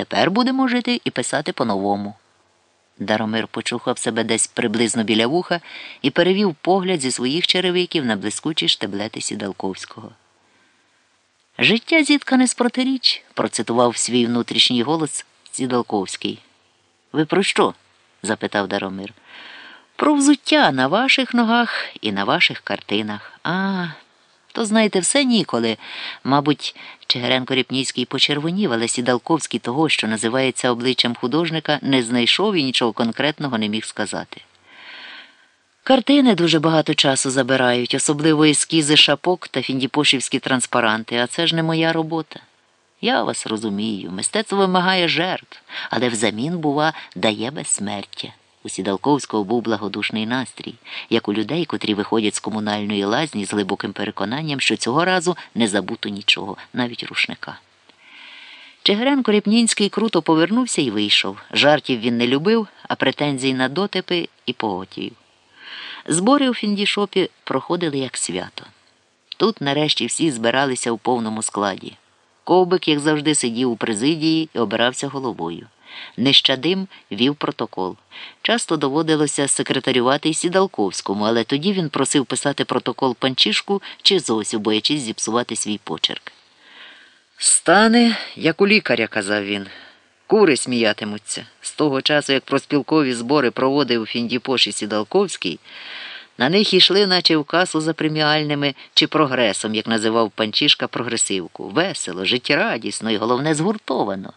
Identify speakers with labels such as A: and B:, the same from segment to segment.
A: Тепер будемо жити і писати по-новому. Даромир почухав себе десь приблизно біля вуха і перевів погляд зі своїх черевиків на блискучі штеблети Сідалковського. Життя зіткане з протиріч, процитував свій внутрішній голос Сідалковський. Ви про що? запитав Даромир. Про взуття на ваших ногах і на ваших картинах. А, то знаєте, все ніколи. Мабуть, Чигиренко Ріпніцький почервонів, але Сідалковський того, що називається обличчям художника, не знайшов і нічого конкретного не міг сказати. Картини дуже багато часу забирають, особливо ескізи шапок та фіндіпошівські транспаранти, а це ж не моя робота. Я вас розумію, мистецтво вимагає жертв, але взамін, бува, дає безсмертя. У Сідалковського був благодушний настрій, як у людей, котрі виходять з комунальної лазні з глибоким переконанням, що цього разу не забуто нічого, навіть рушника. Чигиренко Репнінський круто повернувся і вийшов. Жартів він не любив, а претензій на дотипи і поготів. Збори у Фіндішопі проходили як свято. Тут, нарешті, всі збиралися у повному складі. Ковбик, як завжди, сидів у президії і обирався головою. Нещадим вів протокол. Часто доводилося секретарювати й Сідалковському, але тоді він просив писати протокол панчишку чи Зосю, боячись зіпсувати свій почерк. Стане, як у лікаря, казав він. Кури сміятимуться. З того часу, як проспілкові збори проводив Фіндіпоші Сідалковський, на них йшли, наче в касу за преміальними чи прогресом, як називав панчишка прогресивку. Весело, життєрадісно і головне згуртовано.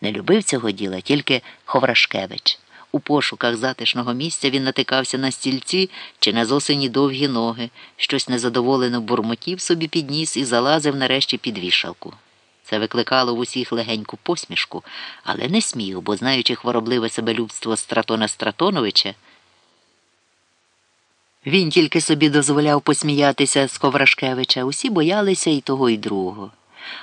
A: Не любив цього діла тільки Ховрашкевич. У пошуках затишного місця він натикався на стільці чи на зосені довгі ноги, щось незадоволено бурмотів собі підніс і залазив нарешті під вішалку. Це викликало в усіх легеньку посмішку, але не сміх, бо, знаючи хворобливе себелюбство Стратона Стратоновича, він тільки собі дозволяв посміятися з Коврашкевича, усі боялися і того, і другого.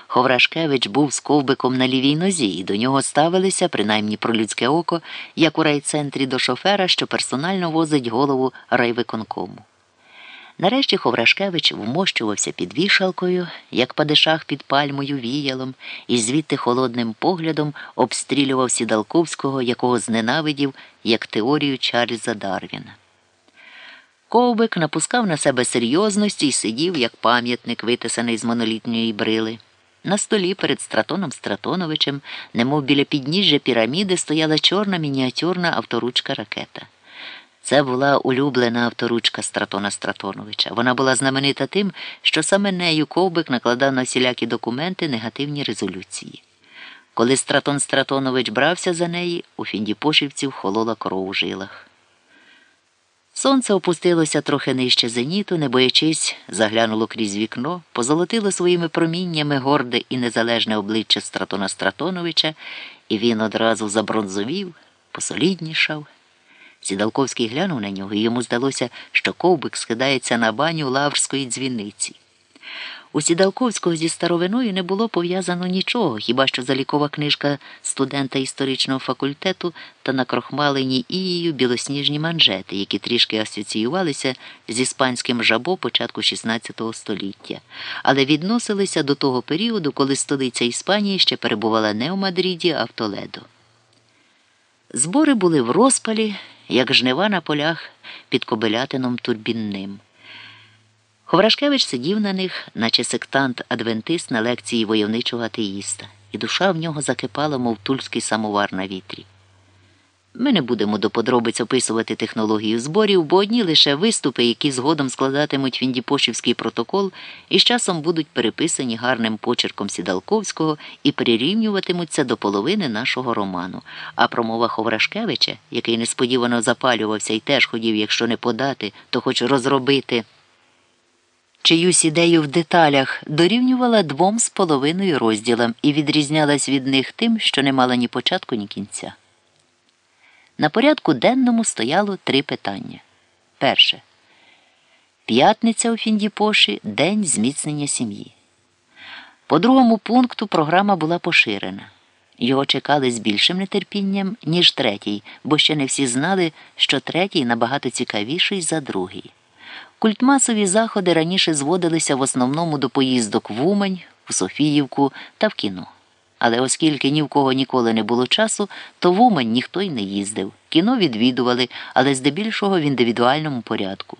A: Ховрашкевич був з ковбиком на лівій нозі, і до нього ставилися, принаймні про людське око, як у райцентрі до шофера, що персонально возить голову райвиконкому. Нарешті Ховрашкевич вмощувався під вішалкою, як падишах під пальмою віялом, і звідти холодним поглядом обстрілював Сідалковського, якого зненавидів, як теорію Чарльза Дарвіна. Ковбик напускав на себе серйозності і сидів, як пам'ятник, витисаний з монолітньої брили. На столі перед Стратоном Стратоновичем, немов біля підніжжя піраміди, стояла чорна мініатюрна авторучка ракета. Це була улюблена авторучка Стратона Стратоновича. Вона була знаменита тим, що саме нею ковбик накладав на всілякі документи негативні резолюції. Коли Стратон Стратонович брався за неї, у Фіндіпошівців холола кров у жилах. Сонце опустилося трохи нижче зеніту, не боячись, заглянуло крізь вікно, позолотило своїми проміннями горде і незалежне обличчя Стратона Стратоновича, і він одразу забронзовів, посоліднішав. Сідалковський глянув на нього, і йому здалося, що ковбик скидається на баню лаврської дзвіниці. У Сідалковського зі старовиною не було пов'язано нічого, хіба що залікова книжка студента історичного факультету та накрохмалені ією білосніжні манжети, які трішки асоціювалися з іспанським жабо початку XVI століття, але відносилися до того періоду, коли столиця Іспанії ще перебувала не у Мадриді, а в Толедо. Збори були в розпалі, як жнива на полях під кобилятином турбінним. Ховрашкевич сидів на них, наче сектант адвентист на лекції войовничого атеїста, і душа в нього закипала, мов тульський самовар на вітрі. Ми не будемо до подробиць описувати технологію зборів, бо одні лише виступи, які згодом складатимуть Фіндіпошівський протокол, і з часом будуть переписані гарним почерком Сідалковського і прирівнюватимуться до половини нашого роману. А промова Ховрашкевича, який несподівано запалювався і теж хотів, якщо не подати, то хоч розробити чиюсь ідею в деталях дорівнювала двом з половиною розділам і відрізнялась від них тим, що не мала ні початку, ні кінця. На порядку денному стояло три питання. Перше. П'ятниця у Фіндіпоші день зміцнення сім'ї. По другому пункту програма була поширена. Його чекали з більшим нетерпінням, ніж третій, бо ще не всі знали, що третій набагато цікавіший за другий. Культмасові заходи раніше зводилися в основному до поїздок в Умань, в Софіївку та в кіно. Але оскільки ні в кого ніколи не було часу, то в Умань ніхто й не їздив. Кіно відвідували, але здебільшого в індивідуальному порядку.